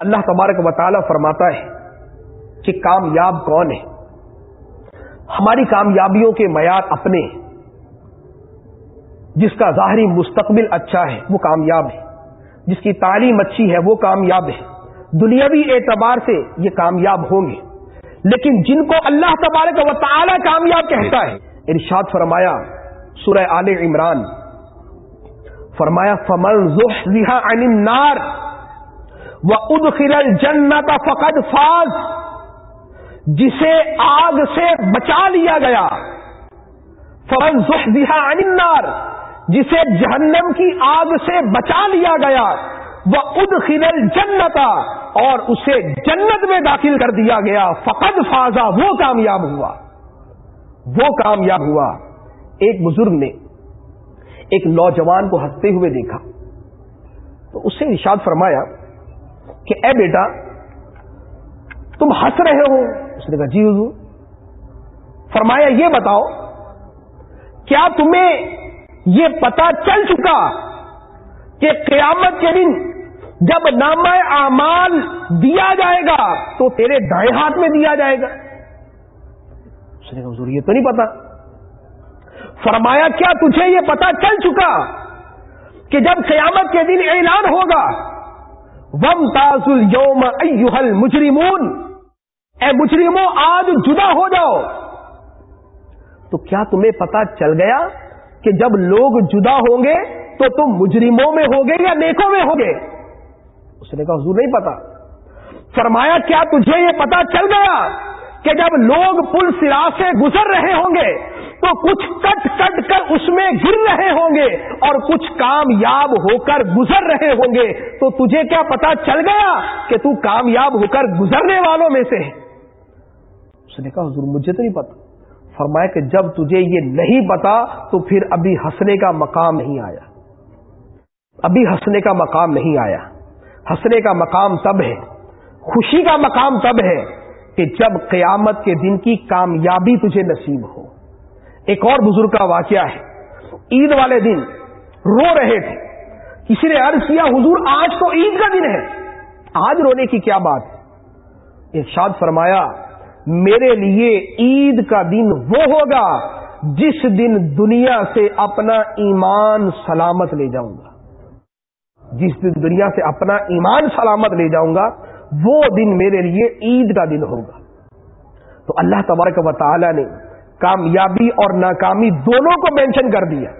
اللہ تبارک و فرماتا ہے کہ کامیاب کون ہے؟ ہماری کامیابیوں کے معیار اپنے جس کا ظاہری مستقبل اچھا ہے، وہ کامیاب ہے۔ جس کی تعلیم اچھی ہے، وہ کامیاب ہے۔ دنیاوی اعتبار سے یہ کامیاب ہوں گے۔ لیکن جن کو اللہ تبارک و تعالی کامیاب کہتا ہے، ارشاد فرمایا سورہ آل عمران۔ فرمایا فمل عن النار ادخل الجنت فقد فاز جسے آگ سے بچا لیا گیا۔ فمن عن النار جسے جہنم کی آگ سے بچا لیا گیا۔ وہ ادخل الجنت اور اسے جنت میں داخل کر دیا گیا۔ فقد فازا وہ کامیاب ہوا۔ وہ کامیاب ہوا۔ ایک بزرگ نے ایک نوجوان کو ہنستے ہوئے دیکھا۔ تو اس سے ارشاد فرمایا کہ اے بیٹا، تم ہنس رہے ہو؟ اس نے کہا جی حضور۔ فرمایا، یہ بتاؤ، کیا تمہیں یہ پتا چل چکا کہ قیامت کے دن جب نام اعمال دیا جائے گا تو تیرے دائیں ہاتھ میں دیا جائے گا؟ اس نے کہا، حضور، یہ تو نہیں پتا فرمایا، کیا تجھے یہ پتا چل چکا کہ جب قیامت کے دن اعلان ہوگا وم تاز یوم ایوہل مجرمون اے مجرموں، آج جدا ہو جاؤ۔ تو کیا تمہیں پتا چل گیا کہ جب لوگ جدا ہوں گے تو تم مجرموں میں ہوگے یا نیکوں میں ہوگے اس نے کہا، حضور، نہیں پتا فرمایا، کیا تجھے یہ پتا چل گیا کہ جب لوگ پل سرا سے گزر رہے ہوں گے تو کچھ کٹ کٹ کر اس میں گر رہے ہوں گے اور کچھ کامیاب ہو کر گزر رہے ہوں گے۔ تو تجھے کیا پتا چل گیا کہ تو کامیاب ہو کر گزرنے والوں میں سے اس نے کہا، حضور، مجھے تو نہیں پتا۔ فرمایا کہ جب تجھے یہ نہیں پتا تو پھر ابھی ہنسنے کا مقام نہیں آیا۔ ابھی ہنسنے کا مقام نہیں آیا۔ ہنسنے کا مقام تب ہے، خوشی کا مقام تب ہے کہ جب قیامت کے دن کی کامیابی تجھے نصیب ہو۔ ایک اور بزرگ کا واقعہ ہے۔ عید والے دن رو رہے تھے۔ کسی نے عرض کیا، حضور، آج تو عید کا دن ہے۔ آج رونے کی کیا بات ہے؟ ارشاد فرمایا، میرے لیے عید کا دن وہ ہوگا جس دن دنیا سے اپنا ایمان سلامت لے جاؤں گا۔ جس دن دنیا سے اپنا ایمان سلامت لے جاؤں گا، وہ دن میرے لیے عید کا دن ہوگا۔ تو اللہ تبارک و تعالی نے کامیابی اور ناکامی دونوں کو مینشن کر دیا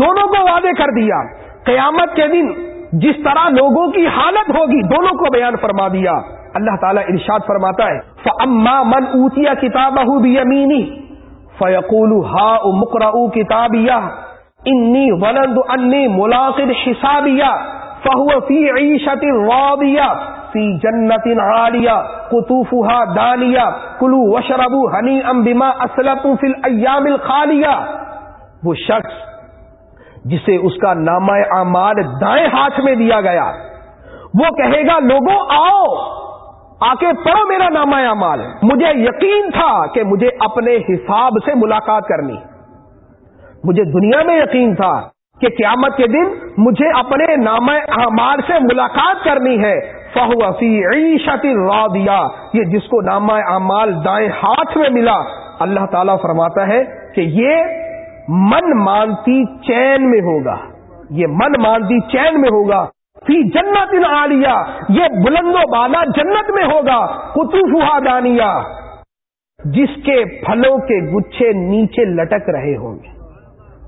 دونوں کو وعدے کر دیا۔ قیامت کے دن جس طرح لوگوں کی حالت ہوگی، دونوں کو بیان فرما دیا۔ اللہ تعالیٰ ارشاد فرماتا ہے فما من اوتیا کتاب یمینی فیقول ہا مکرا کتابیا انی ولند انی ملاقد حسابیا فہو فی عیشت رابیا فی جنت عالیہ قطوفها دانیہ کلو وشربو ہنی ام بما اسلطو فی الایام الخالیہ وہ شخص جسے اس کا نامہ اعمال دائیں ہاتھ میں دیا گیا، وہ کہے گا، لوگوں، آؤ آ کے پڑھو میرا نامہ اعمال۔ مجھے یقین تھا کہ مجھے اپنے حساب سے ملاقات کرنی۔ مجھے دنیا میں یقین تھا کہ قیامت کے دن مجھے اپنے نام اعمال سے ملاقات کرنی ہے۔ فہو فی عیشت رادیا یہ جس کو نامہ اعمال دائیں ہاتھ میں ملا، اللہ تعالی فرماتا ہے کہ یہ من مانتی چین میں ہوگا۔ یہ من مانتی چین میں ہوگا۔ فی جنت عالیہ۔ یہ بلند و بالا جنت میں ہوگا۔ کتوفہ دانیا جس کے پھلوں کے گچھے نیچے لٹک رہے ہوں گے۔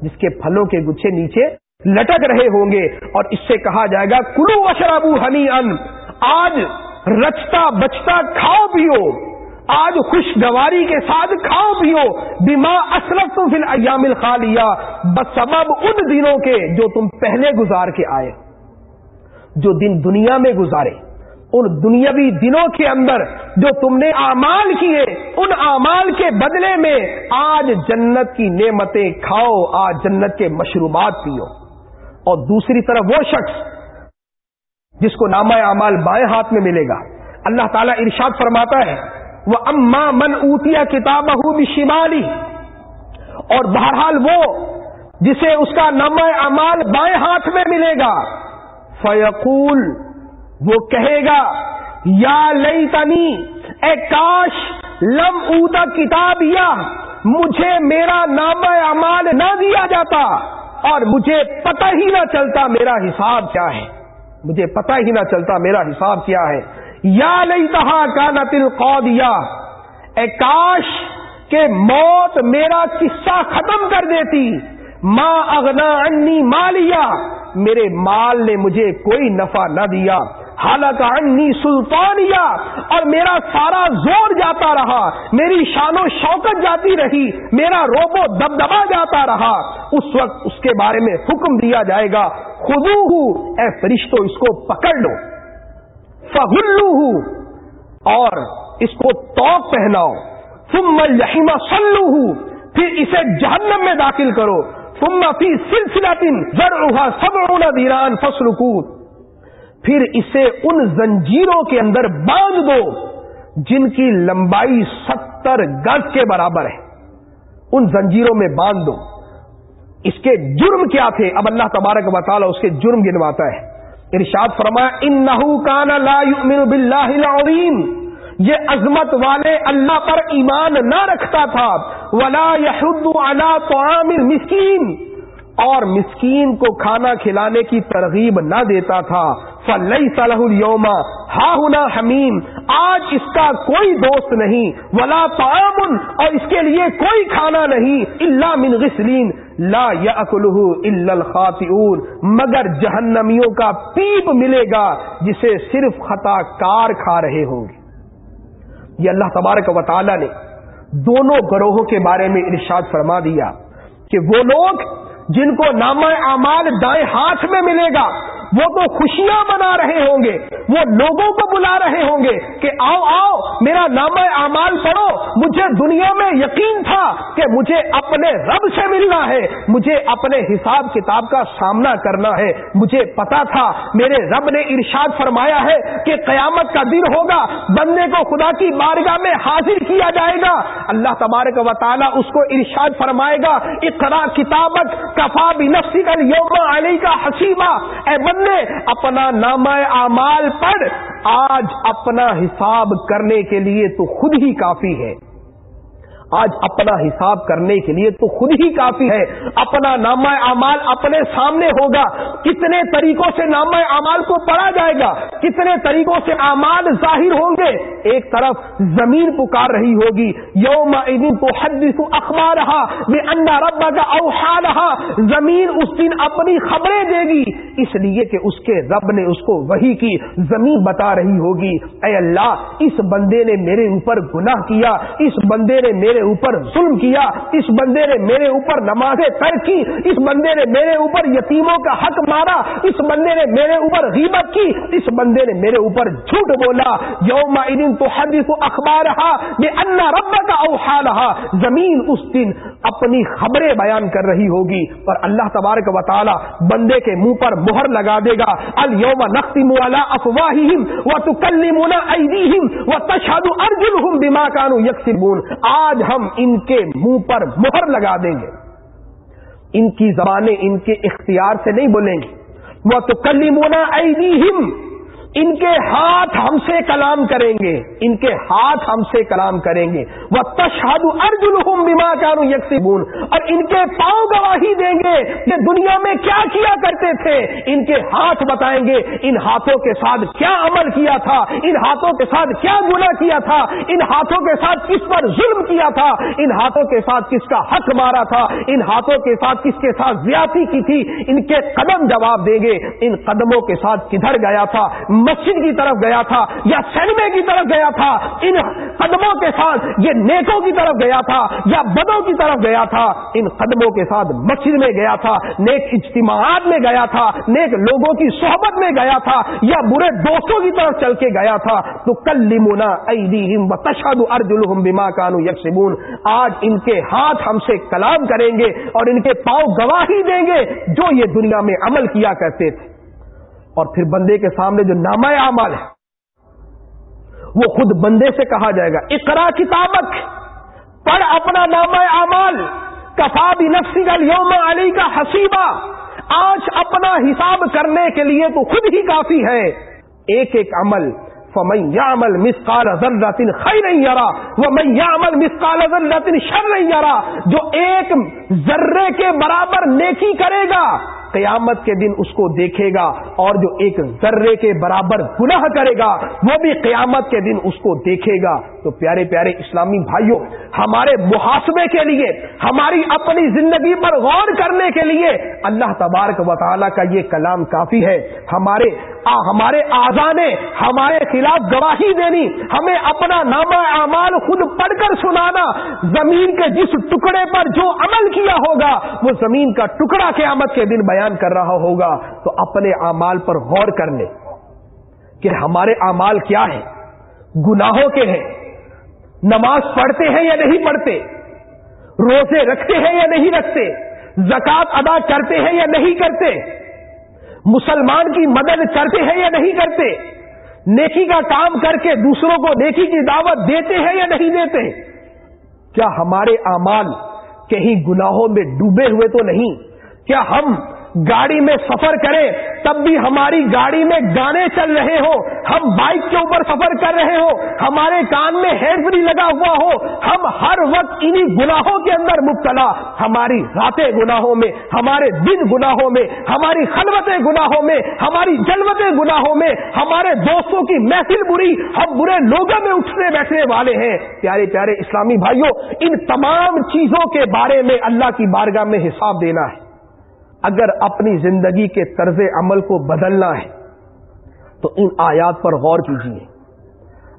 جس کے پھلوں کے گچھے نیچے لٹک رہے ہوں گے۔ اور اس سے کہا جائے گا، کلو اشرابو ہنی ان آج رچتا بچتا کھاؤ پیو۔ آج خوشگواری کے ساتھ کھاؤ پیو۔ بیما اسرف تو پھر ایام الخالیہ بس سبب ان دنوں کے جو تم پہلے گزار کے آئے۔ جو دن دنیا میں گزارے۔ ان دنیاوی دنوں کے اندر جو تم نے اعمال کیے، ان اعمال کے بدلے میں آج جنت کی نعمتیں کھاؤ، آج جنت کے مشروبات پیو۔ اور دوسری طرف وہ شخص جس کو نامہ اعمال بائیں ہاتھ میں ملے گا۔ اللہ تعالیٰ ارشاد فرماتا ہے وہ اما من اوتیا کتاب شمالی اور بہرحال وہ جسے اس کا نامہ اعمال بائیں ہاتھ میں ملے گا۔ فیقول وہ کہے گا، یا لئی تنی اے کاش، لم اودا کتاب یا مجھے میرا نام اعمال نہ دیا جاتا اور مجھے پتہ ہی نہ چلتا میرا حساب کیا ہے۔ مجھے پتہ ہی نہ چلتا میرا حساب کیا ہے۔ یا لئی تہا کا نتل اے کاش کہ موت میرا قصہ ختم کر دیتی۔ ماں اغنا انی مالیا میرے مال نے مجھے کوئی نفع نہ دیا۔ حالانکہ انی سلطانیا اور میرا سارا زور جاتا رہا۔ میری شان و شوکت جاتی رہی۔ میرا روبو دبدبا جاتا رہا۔ اس وقت اس کے بارے میں حکم دیا جائے گا۔ خدو ہوں اے فرشتو، اس کو پکڑ لو۔ فہلو ہوں اور اس کو توق پہناؤ۔ تم یہیما سلو ہوں پھر اسے جہنم میں داخل کرو۔ تم فی سلسلہ تین زر سب دیران فصل پھر اسے ان زنجیروں کے اندر باندھ دو، جن کی لمبائی ستر گز کے برابر ہے۔ ان زنجیروں میں باندھ دو۔ اس کے جرم کیا تھے؟ اب اللہ تبارک بطالہ اس کے جرم گنواتا ہے۔ ارشاد فرما ان لا باللہ العظیم یہ عظمت والے اللہ پر ایمان نہ رکھتا تھا۔ ولا یحد علی طعام المسکین اور مسکین کو کھانا کھلانے کی ترغیب نہ دیتا تھا۔ فلئی صلاح الوما ہا ہنا حمیم، آج اس کا کوئی دوست نہیں، ولا تعامن اور اس کے لیے کوئی کھانا نہیں اللہ من غسلین، لا یا الخاطئون، مگر جہنمیوں کا پیپ ملے گا، جسے صرف خطا کار کھا رہے ہوں گے۔ یہ اللہ تبارک و تعالی نے دونوں گروہوں کے بارے میں ارشاد فرما دیا کہ وہ لوگ جن کو نام اعمال دائیں ہاتھ میں ملے گا وہ تو خوشیاں منا رہے ہوں گے، وہ لوگوں کو بلا رہے ہوں گے کہ آؤ آؤ، میرا نام اعمال پڑھو، مجھے دنیا میں یقین تھا کہ مجھے اپنے رب سے ملنا ہے، مجھے اپنے حساب کتاب کا سامنا کرنا ہے، مجھے پتا تھا، میرے رب نے ارشاد فرمایا ہے کہ قیامت کا دن ہوگا، بندے کو خدا کی بارگاہ میں حاضر کیا جائے گا۔ اللہ تبارک و تعالیٰ اس کو ارشاد فرمائے گا، اقرا کتابت کفا بنفسی کا یوم علی کا حسیبہ اے بندے اپنا نام اعمال پڑھ، آج اپنا حساب کرنے کے لیے تو خود ہی کافی ہے۔ آج اپنا حساب کرنے کے لیے تو خود ہی کافی ہے۔ اپنا نامہ اعمال اپنے سامنے ہوگا۔ کتنے طریقوں سے نامہ اعمال کو پڑھا جائے گا؟ کتنے طریقوں سے اعمال ظاہر ہوں گے؟ ایک طرف زمین پکار رہی ہوگی۔ یوم تو حدیث اخبار رہا میں انا ربا کا اوہا رہا زمین اس دن اپنی خبریں دے گی۔ اس لیے کہ اس کے رب نے اس کو وہی کی۔ زمین بتا رہی ہوگی۔ اے اللہ، اس بندے نے میرے اوپر گناہ کیا۔ اس بندے نے میرے اوپر ظلم کیا، اس بندے نے میرے اوپر نمازیں تر کی، اس بندے نے میرے اوپر یتیموں کا حق مارا، اس بندے نے میرے اوپر غیبت کی، اس بندے نے میرے اوپر جھوٹ بولا۔ یوم تو حدیث اخبار رہا یہ انا رب کا اوہا رہا زمین اس دن اپنی خبریں بیان کر رہی ہوگی اور اللہ تبارک و تعالی بندے کے منہ پر مہر لگا دے گا۔ الوم نقطی مولا افواہم و تو کل مونا و تشاد ارجن ہوں کانو یکسبون۔ آج ہم ان کے منہ پر مہر لگا دیں گے۔ ان کی زبانیں ان کے اختیار سے نہیں بولیں گے وہ تو کلی مونا ان کے ہاتھ ہم سے کلام کریں گے، ان کے ہاتھ ہم سے کلام کریں گے۔ وہ تشہد ارجن ہوں بیما کاروں یکسیبون اور ان کے پاؤں گواہی دیں گے کہ دنیا میں کیا کیا کرتے تھے۔ ان کے ہاتھ بتائیں گے، ان ہاتھوں کے ساتھ کیا عمل کیا تھا؟ ان ہاتھوں کے ساتھ کیا گنا کیا تھا؟ ان ہاتھوں کے ساتھ کس پر ظلم کیا تھا؟ ان ہاتھوں کے ساتھ کس کا حق مارا تھا؟ ان ہاتھوں کے ساتھ کس کے ساتھ زیادتی کی تھی؟ ان کے قدم جواب دیں گے۔ ان قدموں کے ساتھ کدھر گیا تھا؟ مسجد کی طرف گیا تھا یا سینمے کی طرف گیا تھا، ان قدموں کے ساتھ یہ نیکوں کی طرف گیا تھا یا بدوں کی طرف گیا تھا، ان قدموں کے ساتھ مسجد میں گیا تھا، نیک اجتماعات میں گیا تھا، نیک لوگوں کی صحبت میں گیا تھا یا برے دوستوں کی طرف چل کے گیا تھا۔ تو کل لمونا تشد ارجلحم بیما کانو یکسبون۔ آج ان کے ہاتھ ہم سے کلام کریں گے اور ان کے پاؤں گواہی دیں گے جو یہ دنیا میں عمل کیا کرتے تھے۔ اور پھر بندے کے سامنے جو نامہ اعمال ہے، وہ خود بندے سے کہا جائے گا۔ اقرا کتابت پڑھ اپنا نامہ اعمال۔ کفا بھی نفسی کا یوم علی کا حسیبہ آج اپنا حساب کرنے کے لیے تو خود ہی کافی ہے۔ ایک ایک عمل، فمن مسکال ذرة خیر نہیں یارا وہ میں مسکال ذرة شر نہیں جو ایک ذرے کے برابر نیکی کرے گا قیامت کے دن اس کو دیکھے گا اور جو ایک ذرے کے برابر گناہ کرے گا وہ بھی قیامت کے دن اس کو دیکھے گا۔ تو پیارے پیارے اسلامی بھائیوں ہمارے محاسبے کے لیے ہماری اپنی زندگی پر غور کرنے کے لیے اللہ تبارک و تعالیٰ کا یہ کلام کافی ہے۔ ہمارے آ, ہمارے آزانے ہمارے خلاف گواہی دینی ہمیں اپنا نامہ اعمال خود پڑھ کر سنانا زمین کے جس ٹکڑے پر جو عمل کیا ہوگا وہ زمین کا ٹکڑا قیامت کے دن بیان کر رہا ہوگا تو اپنے اعمال پر غور کر لے کہ ہمارے اعمال کیا ہیں؟ گناہوں کے ہیں؟ نماز پڑھتے ہیں یا نہیں پڑھتے؟ روزے رکھتے ہیں یا نہیں رکھتے؟ زکات ادا کرتے ہیں یا نہیں کرتے؟ مسلمان کی مدد کرتے ہیں یا نہیں کرتے؟ نیکی کا کام کر کے دوسروں کو نیکی کی دعوت دیتے ہیں یا نہیں دیتے؟ کیا ہمارے اعمال کہیں گناہوں میں ڈوبے ہوئے تو نہیں؟ کیا ہم گاڑی میں سفر کریں، تب بھی ہماری گاڑی میں گانے چل رہے ہو ہم بائک کے اوپر سفر کر رہے ہو ہمارے کان میں ہیڈ فری لگا ہوا ہو ہم ہر وقت انہی گناہوں کے اندر مبتلا۔ ہماری راتیں گناہوں میں، ہمارے دن گناہوں میں، ہماری خلوتیں گناہوں میں، ہماری جلوتیں گناہوں میں، ہمارے دوستوں کی محفل بری، ہم برے لوگوں میں اٹھنے بیٹھنے والے ہیں۔ پیارے پیارے اسلامی بھائیوں، ان تمام چیزوں کے بارے میں اللہ کی بارگاہ میں حساب دینا ہے۔ اگر اپنی زندگی کے طرز عمل کو بدلنا ہے، تو ان آیات پر غور کیجیے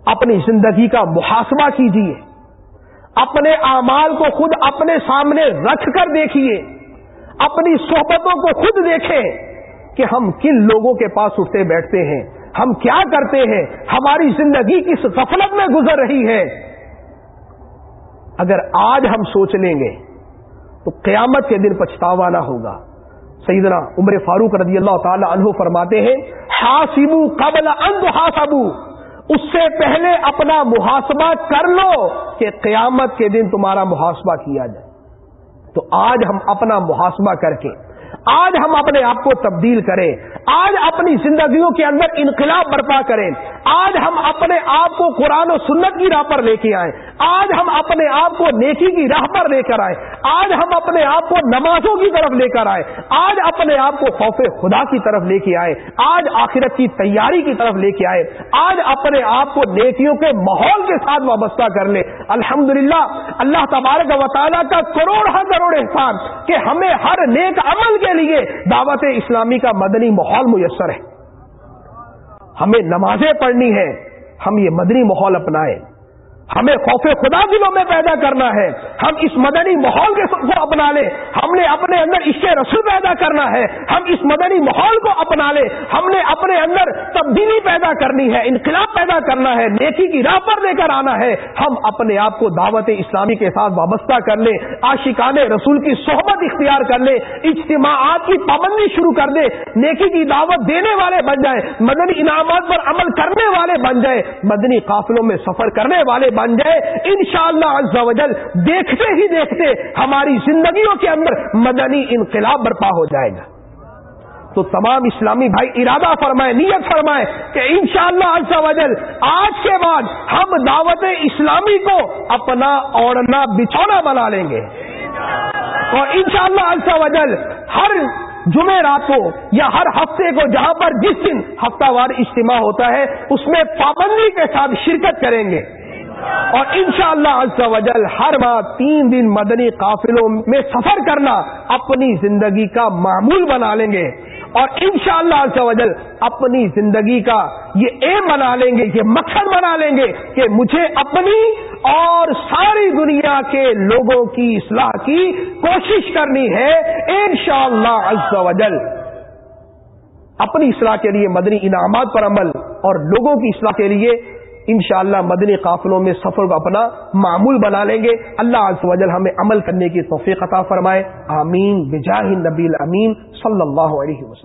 اپنی زندگی کا محاسبہ کیجیے اپنے اعمال کو خود اپنے سامنے رکھ کر دیکھیے اپنی صحبتوں کو خود دیکھیں کہ ہم کن لوگوں کے پاس اٹھتے بیٹھتے ہیں۔ ہم کیا کرتے ہیں؟ ہماری زندگی کس غفلت میں گزر رہی ہے؟ اگر آج ہم سوچ لیں گے، تو قیامت کے دن پچھتاوا نہ ہوگا۔ سیدنا عمر فاروق رضی اللہ تعالی عنہ فرماتے ہیں ہاسبو قبل اند ہاسبو اس سے پہلے اپنا محاسبہ کر لو کہ قیامت کے دن تمہارا محاسبہ کیا جائے۔ تو آج ہم اپنا محاسبہ کر کے آج ہم اپنے آپ کو تبدیل کریں۔ آج اپنی زندگیوں کے اندر انقلاب برپا کریں۔ آج ہم اپنے آپ کو قرآن و سنت کی راہ پر لے کے آئیں۔ آج ہم اپنے آپ کو نیکی کی راہ پر لے کر آئیں۔ آج ہم اپنے آپ کو نمازوں کی طرف لے کر آئیں۔ آج اپنے آپ کو خوف خدا کی طرف لے کے آئیں۔ آج آخرت کی تیاری کی طرف لے کے آئے آج اپنے آپ کو نیکیوں کے ماحول کے ساتھ وابستہ کر لیں۔ الحمد اللہ تبارک و تعالیٰ کا کروڑ ہر ہاں کروڑ احسان کہ ہمیں ہر نیک عمل کے لیے دعوت اسلامی کا مدنی ماحول میسر ہے۔ ہمیں نمازیں پڑھنی ہیں، ہم یہ مدنی ماحول اپنائیں۔ ہمیں خوف خدا دلوں میں پیدا کرنا ہے۔ ہم اس مدنی ماحول کے کو اپنا لیں۔ ہم نے اپنے اندر اس کے رسول پیدا کرنا ہے۔ ہم اس مدنی ماحول کو اپنا لیں۔ ہم نے اپنے اندر تبدیلی پیدا کرنی ہے، انقلاب پیدا کرنا ہے، نیکی کی راہ پر لے کر آنا ہے۔ ہم اپنے آپ کو دعوت اسلامی کے ساتھ وابستہ کر لیں۔ آشقان رسول کی صحبت اختیار کر لیں۔ اجتماعات کی پابندی شروع کر دیں۔ نیکی کی دعوت دینے والے بن جائیں۔ مدنی انعامات پر عمل کرنے والے بن جائیں۔ مدنی قافلوں میں سفر کرنے والے بن جائے ان شاء اللہ دیکھتے ہی دیکھتے ہماری زندگیوں کے اندر مدنی انقلاب برپا ہو جائے گا۔ تو تمام اسلامی بھائی ارادہ فرمائے، نیت فرمائے کہ انشاءاللہ شاء اللہ آج کے بعد ہم دعوت اسلامی کو اپنا اوڑنا بچھونا بنا لیں گے۔ اور انشاءاللہ شاء اللہ ہر جمعرات کو یا ہر ہفتے کو جہاں پر جس دن ہفتہ وار اجتماع ہوتا ہے، اس میں پابندی کے ساتھ شرکت کریں گے۔ اور انشاءاللہ شاء اللہ ہر بار تین دن مدنی قافلوں میں سفر کرنا اپنی زندگی کا معمول بنا لیں گے اور انشاءاللہ شاء اللہ اپنی زندگی کا یہ ایم بنا لیں گے، یہ مقصد بنا لیں گے کہ مجھے اپنی اور ساری دنیا کے لوگوں کی اصلاح کی کوشش کرنی ہے انشاءاللہ شاء اللہ اپنی اصلاح کے لیے مدنی انعامات پر عمل اور لوگوں کی اصلاح کے لیے انشاءاللہ مدنی قافلوں میں سفر کو اپنا معمول بنا لیں گے۔ اللہ عز و جل ہمیں عمل کرنے کی توفیق عطا فرمائے۔ آمین۔ بجاہ نبی امین صلی اللہ علیہ وسلم۔